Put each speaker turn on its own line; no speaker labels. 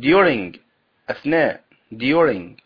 during أثناء during.